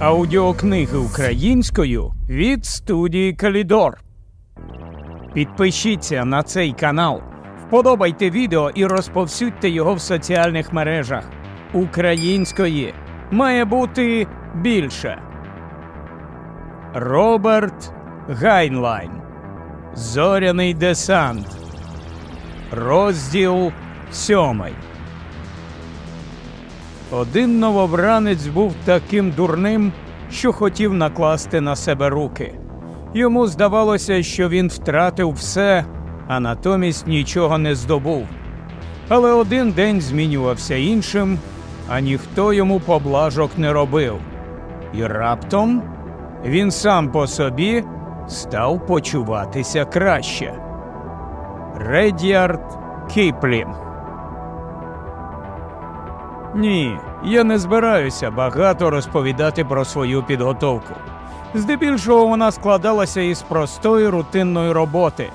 Аудіокниги українською від студії Калідор. Підпишіться на цей канал, вподобайте відео і розповсюдьте його в соціальних мережах. Української має бути більше. Роберт Гайнлайн. Зоряний десант. Розділ сьомий. Один новобранець був таким дурним, що хотів накласти на себе руки. Йому здавалося, що він втратив все, а натомість нічого не здобув. Але один день змінювався іншим, а ніхто йому поблажок не робив. І раптом він сам по собі став почуватися краще. Редіард Кіплінг ні, я не збираюся багато розповідати про свою підготовку. Здебільшого вона складалася із простої рутинної роботи,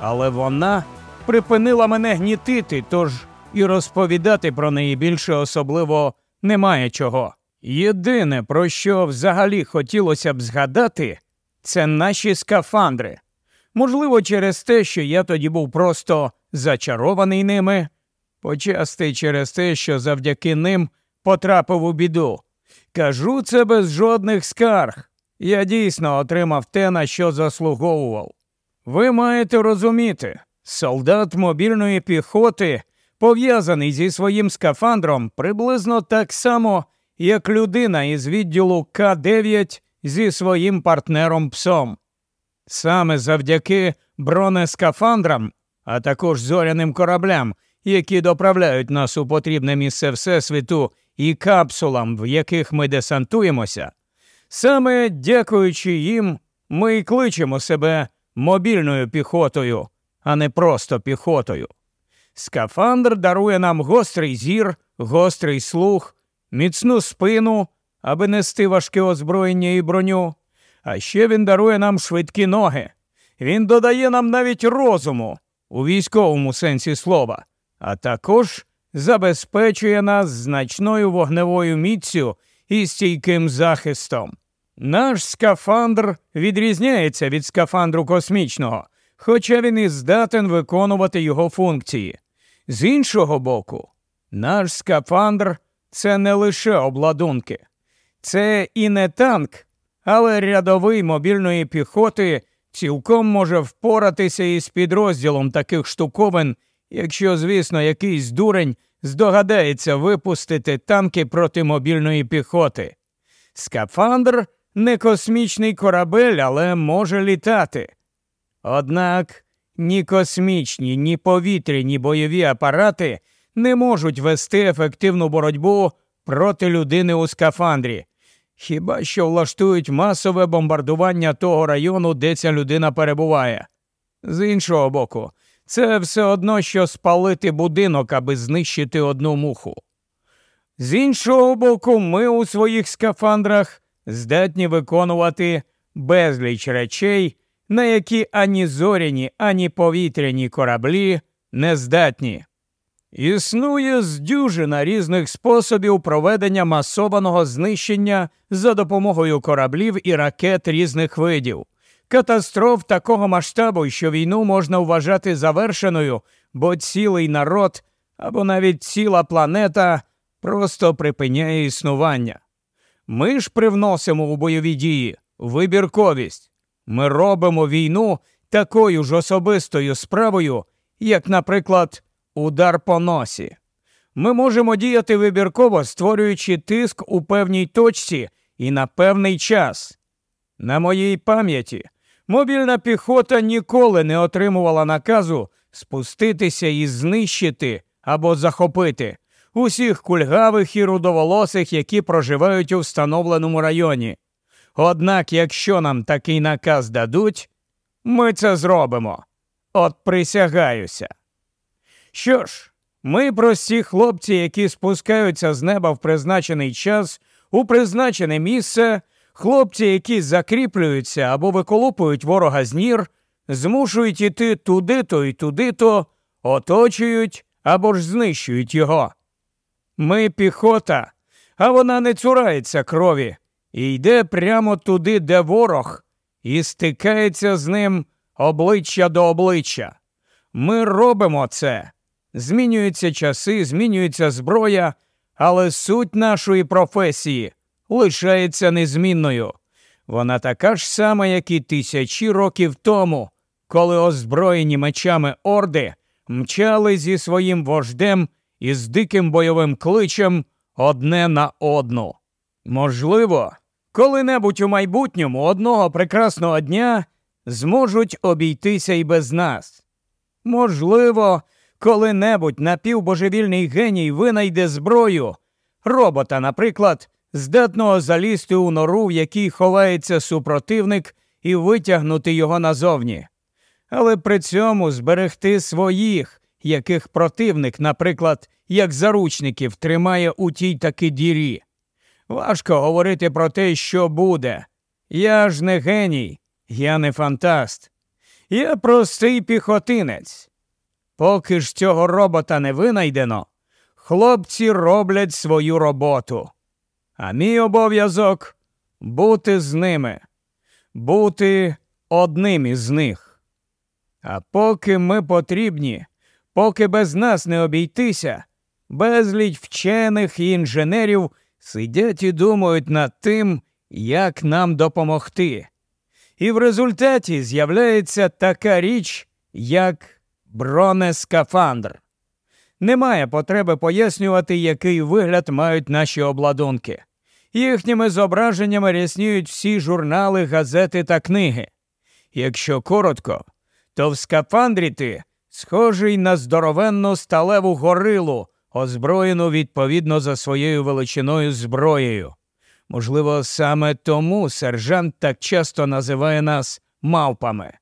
але вона припинила мене гнітити, тож і розповідати про неї більше особливо немає чого. Єдине, про що взагалі хотілося б згадати, це наші скафандри. Можливо, через те, що я тоді був просто зачарований ними почасти через те, що завдяки ним потрапив у біду. Кажу це без жодних скарг. Я дійсно отримав те, на що заслуговував. Ви маєте розуміти, солдат мобільної піхоти пов'язаний зі своїм скафандром приблизно так само, як людина із відділу К9 зі своїм партнером псом. Саме завдяки бронескафандрам, а також зоряним кораблям, які доправляють нас у потрібне місце Всесвіту і капсулам, в яких ми десантуємося, саме дякуючи їм, ми й кличемо себе мобільною піхотою, а не просто піхотою. Скафандр дарує нам гострий зір, гострий слух, міцну спину, аби нести важке озброєння і броню. А ще він дарує нам швидкі ноги. Він додає нам навіть розуму у військовому сенсі слова а також забезпечує нас значною вогневою міцю і стійким захистом. Наш скафандр відрізняється від скафандру космічного, хоча він і здатен виконувати його функції. З іншого боку, наш скафандр це не лише обладунки, це і не танк, але рядовий мобільної піхоти цілком може впоратися із підрозділом таких штуковин, якщо, звісно, якийсь дурень здогадається випустити танки проти мобільної піхоти. Скафандр не космічний корабель, але може літати. Однак ні космічні, ні повітряні бойові апарати не можуть вести ефективну боротьбу проти людини у скафандрі. Хіба що влаштують масове бомбардування того району, де ця людина перебуває. З іншого боку, це все одно, що спалити будинок, аби знищити одну муху. З іншого боку, ми у своїх скафандрах здатні виконувати безліч речей, на які ані зоряні, ані повітряні кораблі не здатні. Існує здюжина різних способів проведення масованого знищення за допомогою кораблів і ракет різних видів. Катастроф такого масштабу, що війну можна вважати завершеною, бо цілий народ або навіть ціла планета просто припиняє існування. Ми ж привносимо у бойові дії вибірковість. Ми робимо війну такою ж особистою справою, як, наприклад, удар по носі. Ми можемо діяти вибірково, створюючи тиск у певній точці і на певний час. На моїй пам'яті Мобільна піхота ніколи не отримувала наказу спуститися і знищити або захопити усіх кульгавих і рудоволосих, які проживають у встановленому районі. Однак, якщо нам такий наказ дадуть, ми це зробимо. От присягаюся. Що ж, ми прості хлопці, які спускаються з неба в призначений час, у призначене місце. Хлопці, які закріплюються або виколупують ворога з нір, змушують іти туди-то і туди-то, оточують або ж знищують його. Ми піхота, а вона не цурається крові і йде прямо туди, де ворог, і стикається з ним обличчя до обличчя. Ми робимо це. Змінюються часи, змінюється зброя, але суть нашої професії лишається незмінною. Вона така ж сама, як і тисячі років тому, коли озброєні мечами орди мчали зі своїм вождем і з диким бойовим кличем одне на одну. Можливо, коли-небудь у майбутньому одного прекрасного дня зможуть обійтися і без нас. Можливо, коли-небудь напівбожевільний геній винайде зброю, робота, наприклад, здатного залізти у нору, в якій ховається супротивник, і витягнути його назовні, але при цьому зберегти своїх, яких противник, наприклад, як заручників, тримає у тій таки дірі. Важко говорити про те, що буде. Я ж не геній, я не фантаст. Я простий піхотинець. Поки ж цього робота не винайдено, хлопці роблять свою роботу. А мій обов'язок бути з ними, бути одним із них. А поки ми потрібні, поки без нас не обійтися, безліч вчених і інженерів сидять і думають над тим, як нам допомогти. І в результаті з'являється така річ, як бронескафандр. Немає потреби пояснювати, який вигляд мають наші обладунки. Їхніми зображеннями рясніють всі журнали, газети та книги. Якщо коротко, то в скафандрі ти схожий на здоровенну сталеву горилу, озброєну відповідно за своєю величиною зброєю. Можливо, саме тому сержант так часто називає нас мавпами.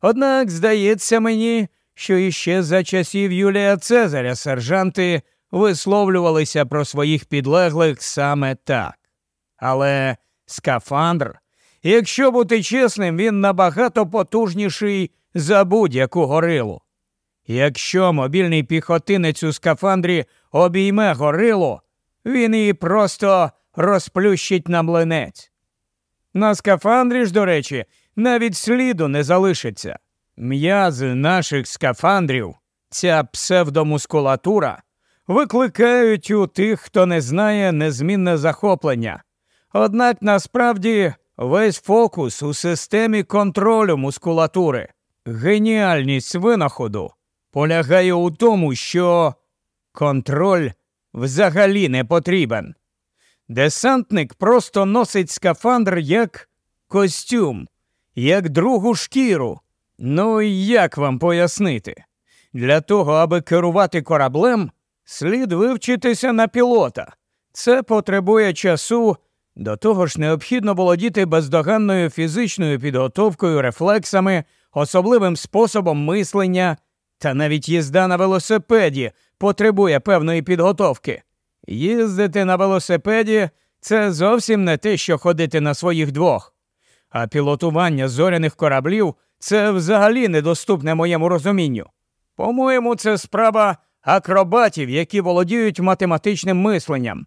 Однак, здається мені, що іще за часів Юлія Цезаря сержанти висловлювалися про своїх підлеглих саме так. Але скафандр, якщо бути чесним, він набагато потужніший за будь-яку горилу. Якщо мобільний піхотинець у скафандрі обійме горилу, він її просто розплющить на млинець. На скафандрі ж, до речі, навіть сліду не залишиться. М'язи наших скафандрів, ця псевдомускулатура, викликають у тих, хто не знає незмінне захоплення. Однак насправді весь фокус у системі контролю мускулатури, геніальність винаходу полягає у тому, що контроль взагалі не потрібен. Десантник просто носить скафандр як костюм, як другу шкіру. Ну і як вам пояснити? Для того, аби керувати кораблем, слід вивчитися на пілота. Це потребує часу, до того ж необхідно володіти бездоганною фізичною підготовкою, рефлексами, особливим способом мислення, та навіть їзда на велосипеді потребує певної підготовки. Їздити на велосипеді це зовсім не те, що ходити на своїх двох. А пілотування зоряних кораблів це взагалі недоступне моєму розумінню. По-моєму, це справа акробатів, які володіють математичним мисленням.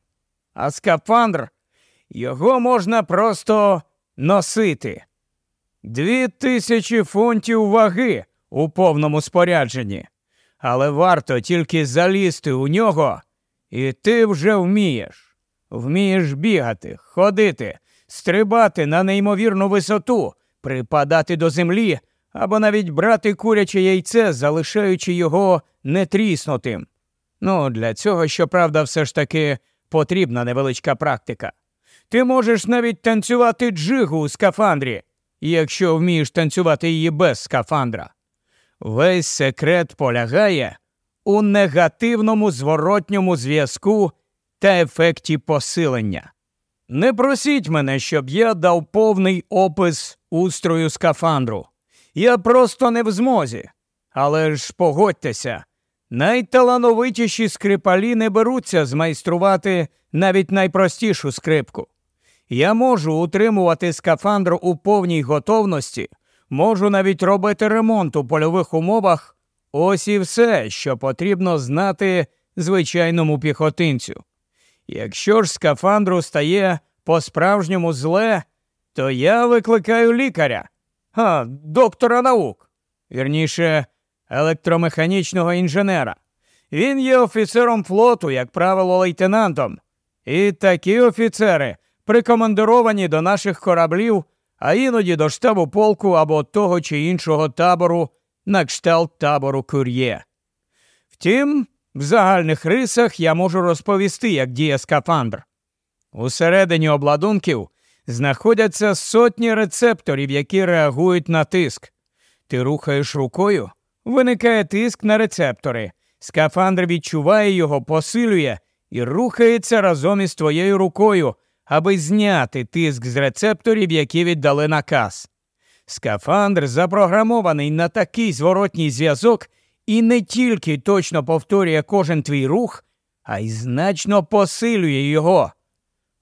А скафандр його можна просто носити. Дві тисячі фунтів ваги у повному спорядженні, але варто тільки залізти у нього, і ти вже вмієш. Вмієш бігати, ходити, стрибати на неймовірну висоту, припадати до землі або навіть брати куряче яйце, залишаючи його нетріснутим. Ну, для цього, щоправда, все ж таки потрібна невеличка практика. Ти можеш навіть танцювати джигу у скафандрі, якщо вмієш танцювати її без скафандра. Весь секрет полягає у негативному зворотньому зв'язку та ефекті посилення. Не просіть мене, щоб я дав повний опис устрою скафандру. Я просто не в змозі. Але ж погодьтеся, найталановитіші скрипалі не беруться змайструвати навіть найпростішу скрипку. Я можу утримувати скафандр у повній готовності, можу навіть робити ремонт у польових умовах. Ось і все, що потрібно знати звичайному піхотинцю. Якщо ж скафандру стає по-справжньому зле, то я викликаю лікаря, а доктора наук, вірніше, електромеханічного інженера. Він є офіцером флоту, як правило, лейтенантом. І такі офіцери прикомандировані до наших кораблів, а іноді до штабу полку або того чи іншого табору на кшталт табору кур'є. Втім, в загальних рисах я можу розповісти, як діє скафандр. Усередині обладунків знаходяться сотні рецепторів, які реагують на тиск. Ти рухаєш рукою, виникає тиск на рецептори. Скафандр відчуває його, посилює і рухається разом із твоєю рукою, аби зняти тиск з рецепторів, які віддали наказ. Скафандр запрограмований на такий зворотній зв'язок і не тільки точно повторює кожен твій рух, а й значно посилює його.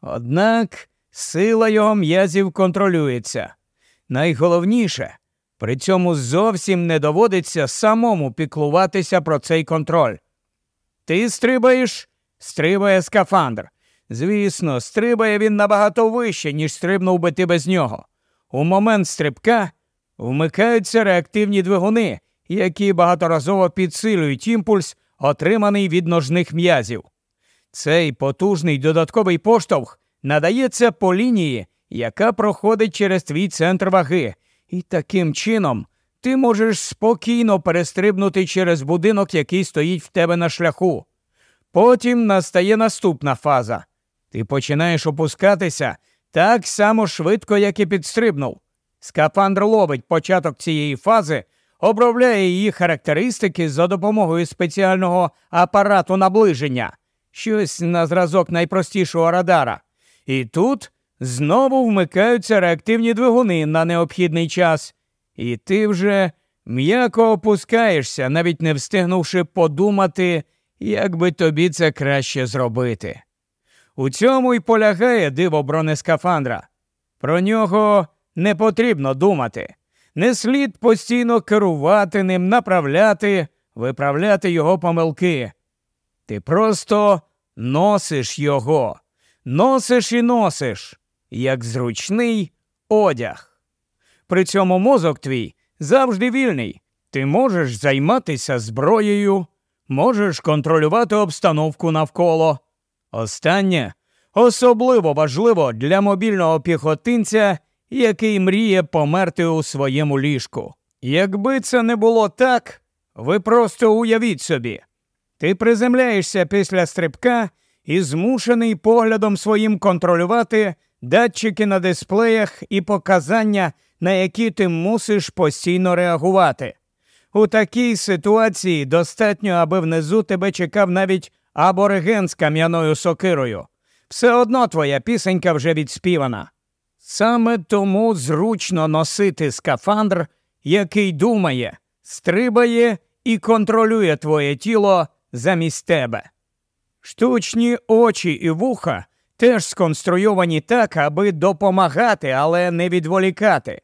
Однак сила його м'язів контролюється. Найголовніше, при цьому зовсім не доводиться самому піклуватися про цей контроль. Ти стрибаєш, стрибає скафандр. Звісно, стрибає він набагато вище, ніж стрибнув би ти без нього. У момент стрибка вмикаються реактивні двигуни, які багаторазово підсилюють імпульс, отриманий від ножних м'язів. Цей потужний додатковий поштовх надається по лінії, яка проходить через твій центр ваги, і таким чином ти можеш спокійно перестрибнути через будинок, який стоїть в тебе на шляху. Потім настає наступна фаза. Ти починаєш опускатися так само швидко, як і підстрибнув. Скафандр ловить початок цієї фази, обробляє її характеристики за допомогою спеціального апарату наближення, щось на зразок найпростішого радара. І тут знову вмикаються реактивні двигуни на необхідний час, і ти вже м'яко опускаєшся, навіть не встигнувши подумати, як би тобі це краще зробити. У цьому й полягає диво бронескафандра. Про нього не потрібно думати. Не слід постійно керувати ним, направляти, виправляти його помилки. Ти просто носиш його, носиш і носиш, як зручний одяг. При цьому мозок твій завжди вільний. Ти можеш займатися зброєю, можеш контролювати обстановку навколо. Останнє особливо важливо для мобільного піхотинця, який мріє померти у своєму ліжку. Якби це не було так, ви просто уявіть собі. Ти приземляєшся після стрибка і змушений поглядом своїм контролювати датчики на дисплеях і показання, на які ти мусиш постійно реагувати. У такій ситуації достатньо, аби внизу тебе чекав навіть абориген з кам'яною сокирою. Все одно твоя пісенька вже відспівана. Саме тому зручно носити скафандр, який думає, стрибає і контролює твоє тіло замість тебе. Штучні очі і вуха теж сконструйовані так, аби допомагати, але не відволікати.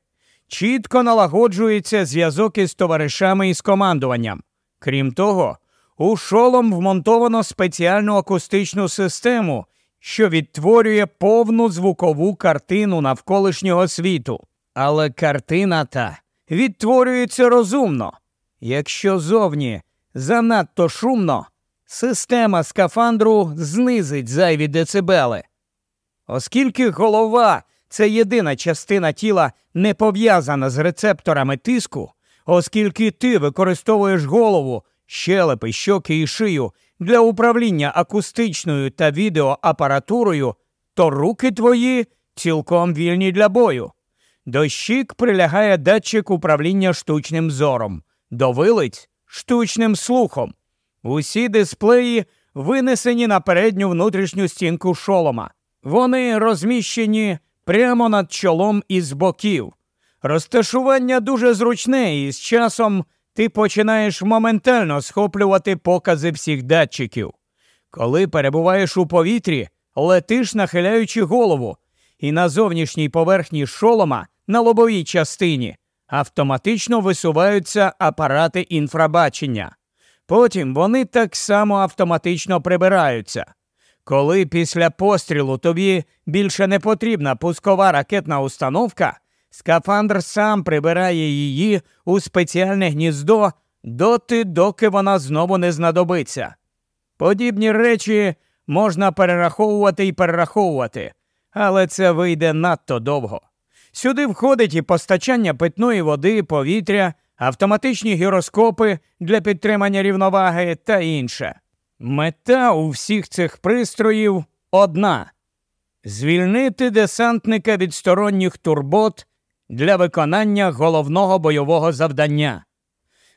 Чітко налагоджується зв'язок із товаришами і з командуванням. Крім того, у шолом вмонтовано спеціальну акустичну систему, що відтворює повну звукову картину навколишнього світу. Але картина та відтворюється розумно. Якщо зовні занадто шумно, система скафандру знизить зайві децибели. Оскільки голова це єдина частина тіла не пов'язана з рецепторами тиску, оскільки ти використовуєш голову щелепи, щоки і шию для управління акустичною та відеоапаратурою, то руки твої цілком вільні для бою. До щік прилягає датчик управління штучним зором, до вилиць штучним слухом. Усі дисплеї винесені на передню внутрішню стінку шолома. Вони розміщені прямо над чолом і з боків. Розташування дуже зручне, і з часом ти починаєш моментально схоплювати покази всіх датчиків. Коли перебуваєш у повітрі, летиш, нахиляючи голову, і на зовнішній поверхні шолома на лобовій частині автоматично висуваються апарати інфрабачення. Потім вони так само автоматично прибираються. Коли після пострілу тобі більше не потрібна пускова ракетна установка, скафандр сам прибирає її у спеціальне гніздо доти, доки вона знову не знадобиться. Подібні речі можна перераховувати і перераховувати, але це вийде надто довго. Сюди входить і постачання питної води, повітря, автоматичні гіроскопи для підтримання рівноваги та інше. Мета у всіх цих пристроїв одна звільнити десантника від сторонніх турбот для виконання головного бойового завдання.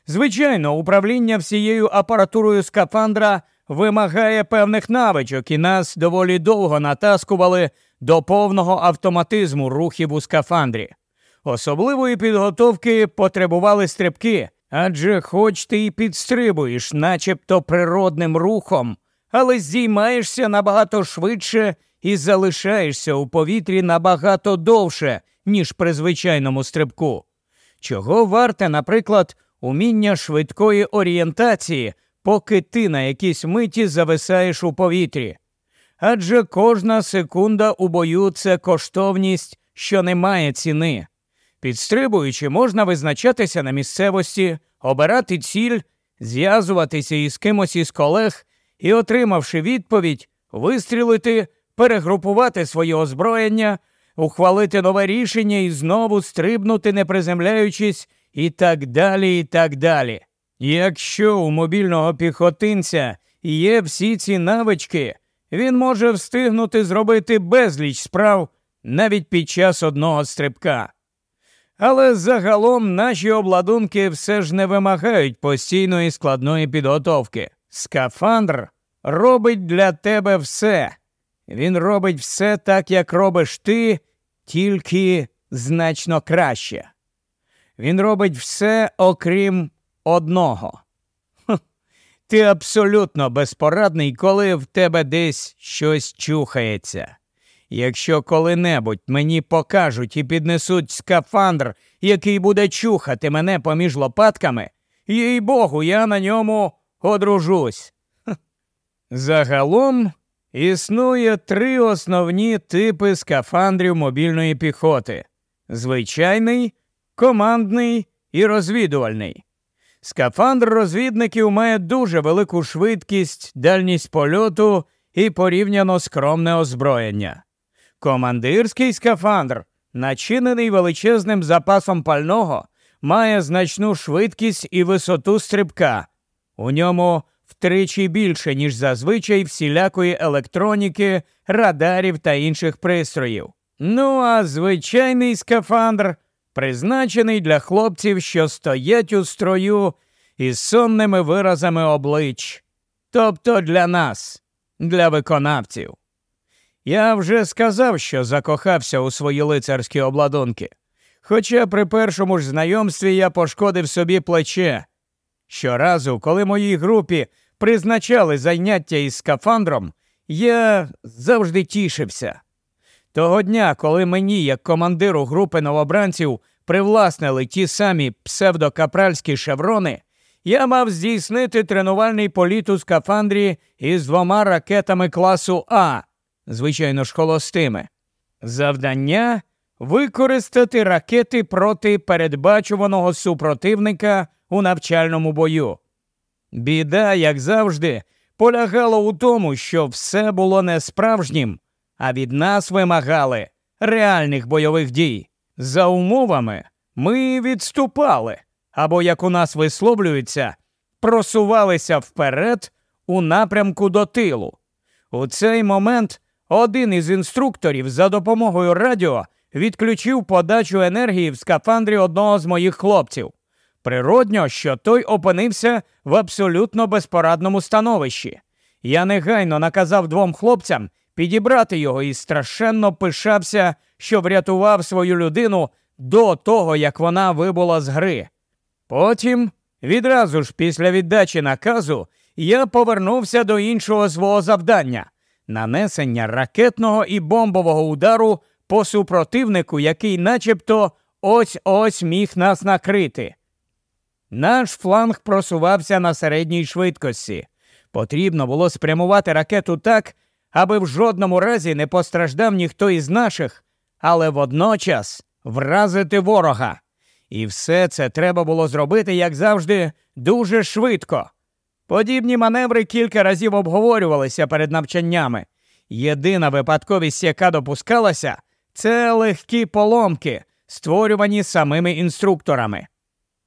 Звичайно, управління всією апаратурою скафандра вимагає певних навичок, і нас доволі довго натаскували до повного автоматизму рухів у скафандрі. Особливої підготовки потребували стрибки, адже хоч ти й підстрибуєш, начебто природним рухом, але здіймаєшся набагато швидше і залишаєшся у повітрі набагато довше, ніж при звичайному стрибку. Чого варте, наприклад, уміння швидкої орієнтації, поки ти на якійсь миті зависаєш у повітрі. Адже кожна секунда у бою це коштовність, що не має ціни. Підстрибуючи, можна визначатися на місцевості, обирати ціль, зв'язуватися із кимось із колег і, отримавши відповідь, вистрілити, перегрупувати своє озброєння, ухвалити нове рішення і знову стрибнути, не приземляючись, і так далі, і так далі. Якщо у мобільного піхотинця є всі ці навички, він може встигнути зробити безліч справ навіть під час одного стрибка. Але загалом наші обладунки все ж не вимагають постійної складної підготовки. Скафандр робить для тебе все. Він робить все так, як робиш ти, тільки значно краще. Він робить все, окрім одного. Ти абсолютно безпорадний, коли в тебе десь щось чухається. Якщо коли-небудь мені покажуть і піднесуть скафандр, який буде чухати мене поміж лопатками, їй богу, я на ньому одружусь. Загалом існує три основні типи скафандрів мобільної піхоти: звичайний, командний і розвідувальний. Скафандр розвідників має дуже велику швидкість, дальність польоту і порівняно скромне озброєння. Командирський скафандр, начинений величезним запасом пального, має значну швидкість і висоту стрибка. У ньому втричі більше, ніж зазвичай всілякої електроніки, радарів та інших пристроїв. Ну а звичайний скафандр призначений для хлопців, що стоять у строю із сонними виразами облич, тобто для нас, для виконавців. Я вже сказав, що закохався у свої лицарські обладунки, хоча при першому ж знайомстві я пошкодив собі плече. Щоразу, коли моїй групі призначали заняття із скафандром, я завжди тішився. Того дня, коли мені, як командиру групи новобранців, привласнили ті самі псевдокапральські шеврони, я мав здійснити тренувальний політ у скафандрі із двома ракетами класу А, звичайно ж холостими. Завдання використати ракети проти передбачуваного супротивника у навчальному бою. Біда, як завжди, полягала у тому, що все було не справжнім, а від нас вимагали реальних бойових дій. За умовами ми відступали або, як у нас висловлюється, просувалися вперед у напрямку до тилу. У цей момент один із інструкторів за допомогою радіо відключив подачу енергії в скафандрі одного з моїх хлопців. Природньо, що той опинився в абсолютно безпорадному становищі. Я негайно наказав двом хлопцям підібрати його і страшенно пишався, що врятував свою людину до того, як вона вибула з гри. Потім, відразу ж після віддачі наказу, я повернувся до іншого свого завдання нанесення ракетного і бомбового удару по супротивнику, який начебто ось ось міг нас накрити. Наш фланг просувався на середній швидкості. Потрібно було спрямувати ракету так, аби в жодному разі не постраждав ніхто із наших, але водночас вразити ворога. І все це треба було зробити, як завжди, дуже швидко. Подібні маневри кілька разів обговорювалися перед навчаннями. Єдина випадковість, яка допускалася, це легкі поломки, створювані самими інструкторами.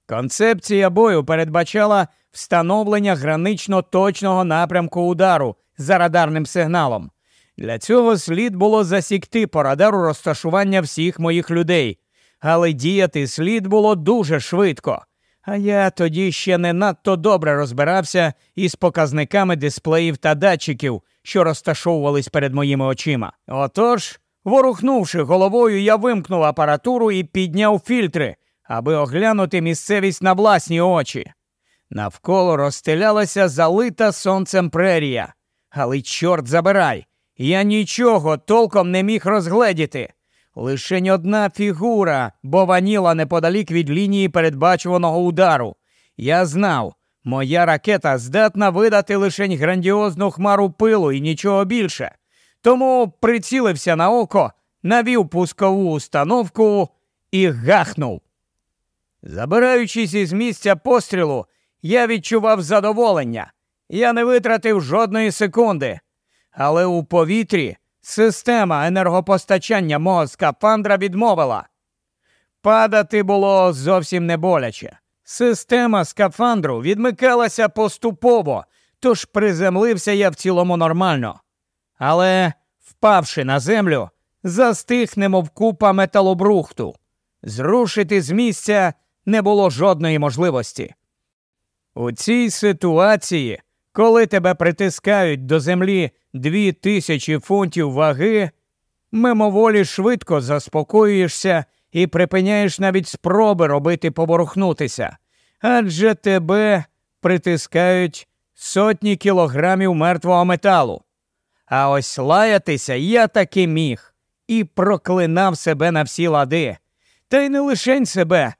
Концепція бою передбачала встановлення гранично точного напрямку удару за радарним сигналом. Для цього слід було засікти по радару розташування всіх моїх людей, але діяти слід було дуже швидко. А я тоді ще не надто добре розбирався із показниками дисплеїв та датчиків, що розташовувались перед моїми очима. Отож, ворухнувши головою, я вимкнув апаратуру і підняв фільтри, аби оглянути місцевість на власні очі. Навколо розстелялася залита сонцем прерія. Але, чорт забирай, я нічого толком не міг розгледіти. Лишень одна фігура бованіла неподалік від лінії передбачуваного удару. Я знав, моя ракета здатна видати лишень грандіозну хмару пилу і нічого більше. Тому прицілився на око, навів пускову установку і гахнув. Забираючись із місця пострілу, я відчував задоволення. Я не витратив жодної секунди. Але у повітрі система енергопостачання мого скафандра відмовила. Падати було зовсім не боляче. Система скафандру відмикалася поступово, тож приземлився я в цілому нормально. Але, впавши на землю, застиг немов купа металобрухту. Зрушити з місця не було жодної можливості. У цій ситуації, коли тебе притискають до землі дві тисячі фунтів ваги, мимоволі швидко заспокоюєшся і припиняєш навіть спроби робити поворухнутися, адже тебе притискають сотні кілограмів мертвого металу. А ось лаятися я таки міг і проклинав себе на всі лади. Та й не лишень себе.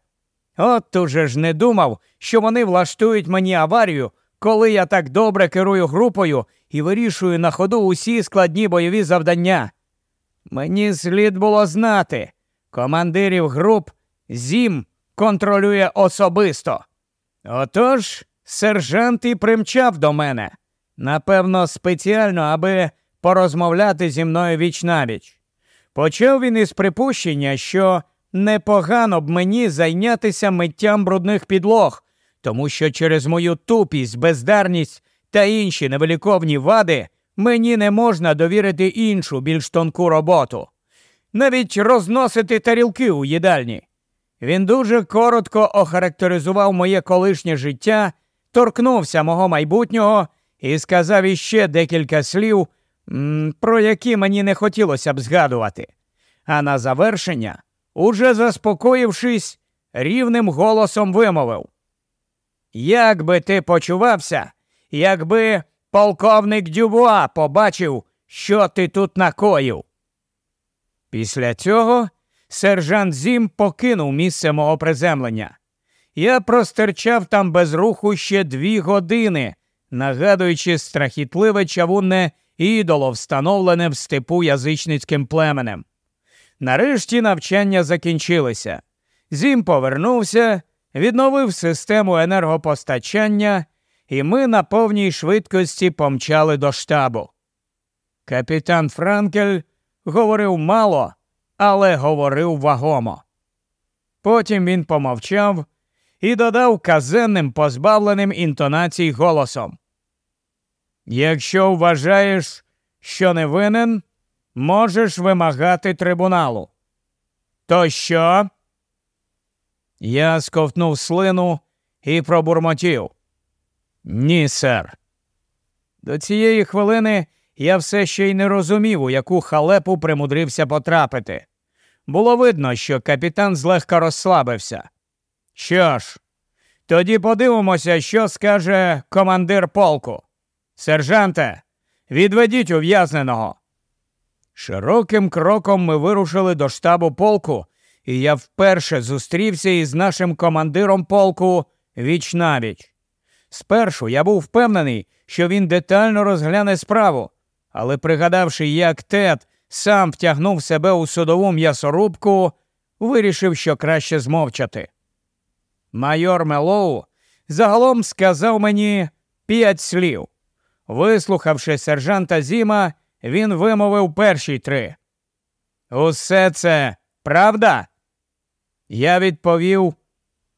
От уже ж не думав, що вони влаштують мені аварію, коли я так добре керую групою і вирішую на ходу усі складні бойові завдання. Мені слід було знати, командирів груп Зім контролює особисто. Отож, сержант і примчав до мене, напевно, спеціально, аби порозмовляти зі мною віч навіч. Почав він із припущення, що непогано б мені зайнятися миттям брудних підлог, тому що через мою тупість, бездарність та інші невеликовні вади мені не можна довірити іншу, більш тонку роботу, навіть розносити тарілки у їдальні. Він дуже коротко охарактеризував моє колишнє життя, торкнувся мого майбутнього і сказав іще декілька слів, про які мені не хотілося б згадувати. А на завершення, уже заспокоївшись, рівним голосом вимовив Як би ти почувався, якби полковник Дюбуа побачив, що ти тут накоїв? Після цього сержант Зім покинув місце мого приземлення. Я простерчав там без руху ще дві години, нагадуючи страхітливе чавунне ідоло, встановлене в степу язичницьким племенем. Нарешті навчання закінчилися. Зім повернувся, відновив систему енергопостачання, і ми на повній швидкості помчали до штабу. Капітан Франкель говорив мало, але говорив вагомо. Потім він помовчав і додав казенним, позбавленим інтонацій голосом. Якщо вважаєш, що не винен, можеш вимагати трибуналу. То що? Я сковтнув слину і пробурмотів. Ні, сер. До цієї хвилини я все ще й не розумів, у яку халепу примудрився потрапити. Було видно, що капітан злегка розслабився. Що ж, тоді подивимося, що скаже командир полку. Сержанте, відведіть ув'язненого. Широким кроком ми вирушили до штабу полку, і я вперше зустрівся із нашим командиром полку віч навіч. Спершу я був впевнений, що він детально розгляне справу, але пригадавши, як Тед сам втягнув себе у судову м'ясорубку, вирішив, що краще змовчати. Майор Мелоу загалом сказав мені п'ять слів. Вислухавши сержанта Зіма, він вимовив перші три. Усе це правда? Я відповів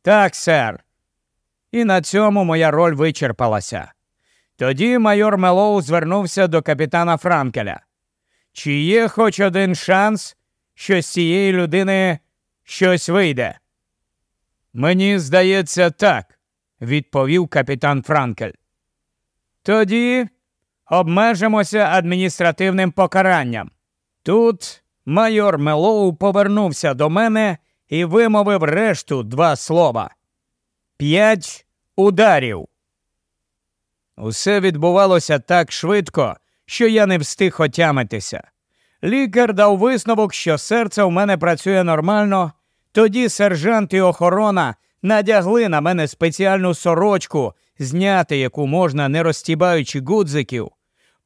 так, сер. І на цьому моя роль вичерпалася. Тоді майор Мелоу звернувся до капітана Франкеля. Чи є хоч один шанс, що з цієї людини щось вийде? Мені здається, так, відповів капітан Франкель. Тоді обмежимося адміністративним покаранням. Тут майор Мелоу повернувся до мене і вимовив решту два слова. П'ять ударів. Усе відбувалося так швидко, що я не встиг отямитися. Лікар дав висновок, що серце у мене працює нормально. Тоді сержант і охорона надягли на мене спеціальну сорочку, зняти яку можна, не розтібаючи гудзиків.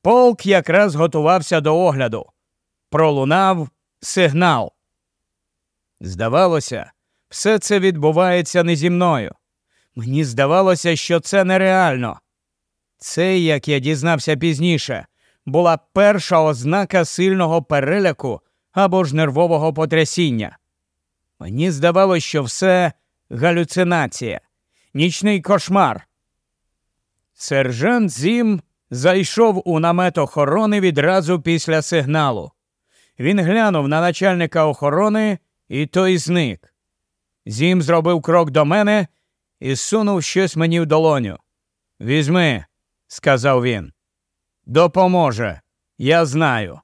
Полк якраз готувався до огляду. Пролунав сигнал. Здавалося, все це відбувається не зі мною. Мені здавалося, що це нереально. Це, як я дізнався пізніше, була перша ознака сильного переляку або ж нервового потрясіння. Мені здавалося, що все галюцинація, нічний кошмар. Сержант Зім зайшов у намет охорони відразу після сигналу. Він глянув на начальника охорони, і той зник. Зім зробив крок до мене і сунув щось мені в долоню. Візьми, сказав він. Допоможе, я знаю.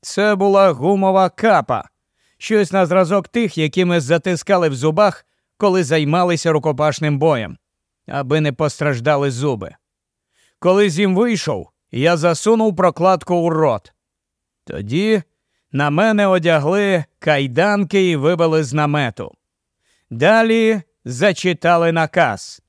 Це була гумова капа, щось на зразок тих, які ми затискали в зубах, коли займалися рукопашним боєм, аби не постраждали зуби. Коли зім вийшов, я засунув прокладку у рот. Тоді на мене одягли кайданки і вивели з намету. Далі зачитали наказ.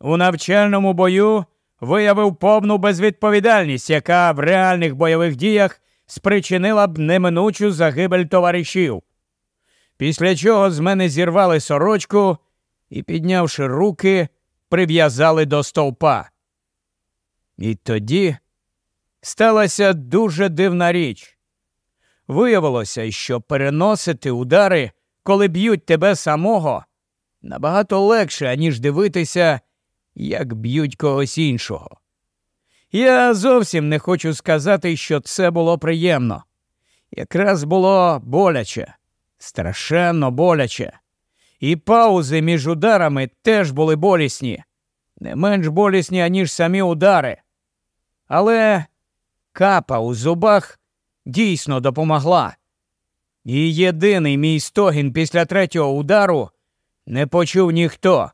У навчальному бою виявив повну безвідповідальність, яка в реальних бойових діях спричинила б неминучу загибель товаришів. Після чого з мене зірвали сорочку і, піднявши руки, прив'язали до стовпа. І тоді сталася дуже дивна річ. Виявилося, що переносити удари, коли б'ють тебе самого, набагато легше, аніж дивитися, як б'ють когось іншого. Я зовсім не хочу сказати, що це було приємно. Якраз було боляче, страшенно боляче. І паузи між ударами теж були болісні, не менш болісні, аніж самі удари. Але капа у зубах дійсно допомогла. І єдиний мій стогін після третього удару не почув ніхто.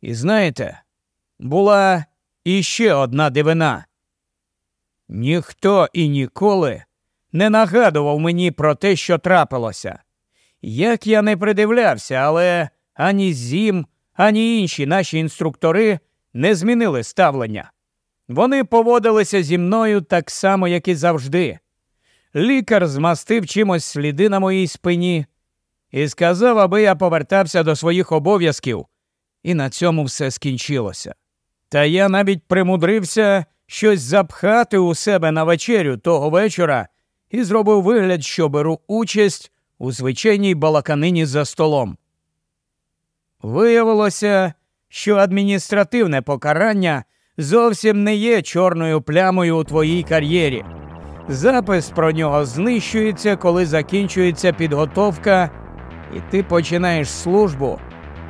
І знаєте, була іще одна дивина. Ніхто і ніколи не нагадував мені про те, що трапилося. Як я не придивлявся, але ані Зім, ані інші наші інструктори не змінили ставлення. Вони поводилися зі мною так само, як і завжди. Лікар змастив чимось сліди на моїй спині і сказав, аби я повертався до своїх обов'язків, і на цьому все скінчилося. Та я навіть примудрився щось запхати у себе на вечерю того вечора і зробив вигляд, що беру участь у звичайній балаканині за столом. Виявилося, що адміністративне покарання зовсім не є чорною плямою у твоїй кар'єрі. Запис про нього знищується, коли закінчується підготовка, і ти починаєш службу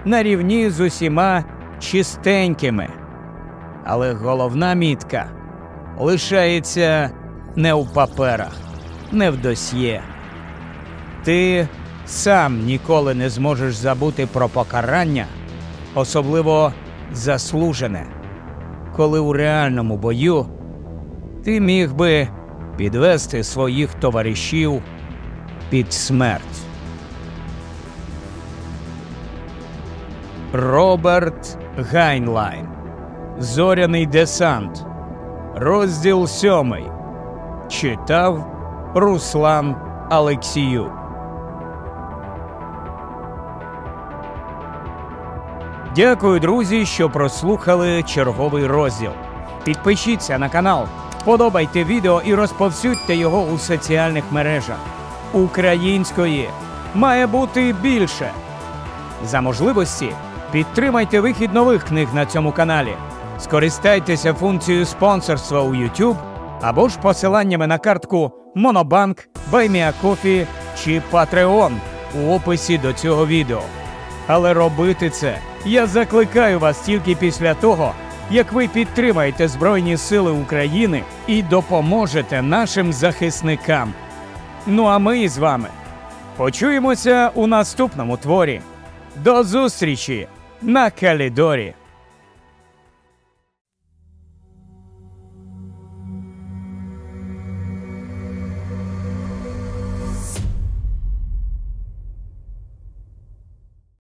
на рівні з усіма чистенькими. Але головна мітка лишається не у паперах, не в досьє. Ти сам ніколи не зможеш забути про покарання, особливо заслужене, коли у реальному бою ти міг би підвести своїх товаришів під смерть. Роберт Гайнлайн Зоряний десант розділ сьомий. Читав Руслан Алексію. Дякую, друзі, що прослухали черговий розділ. Підпишіться на канал, подобайте відео і розповсюдьте його у соціальних мережах. Української має бути більше. За можливості підтримайте вихід нових книг на цьому каналі. Скористайтеся функцією спонсорства у YouTube або ж посиланнями на картку Монобанк, Buy Me a Coffee чи Patreon у описі до цього відео. Але робити це я закликаю вас тільки після того, як ви підтримаєте Збройні Сили України і допоможете нашим захисникам. Ну а ми з вами почуємося у наступному творі. До зустрічі на Калідорі!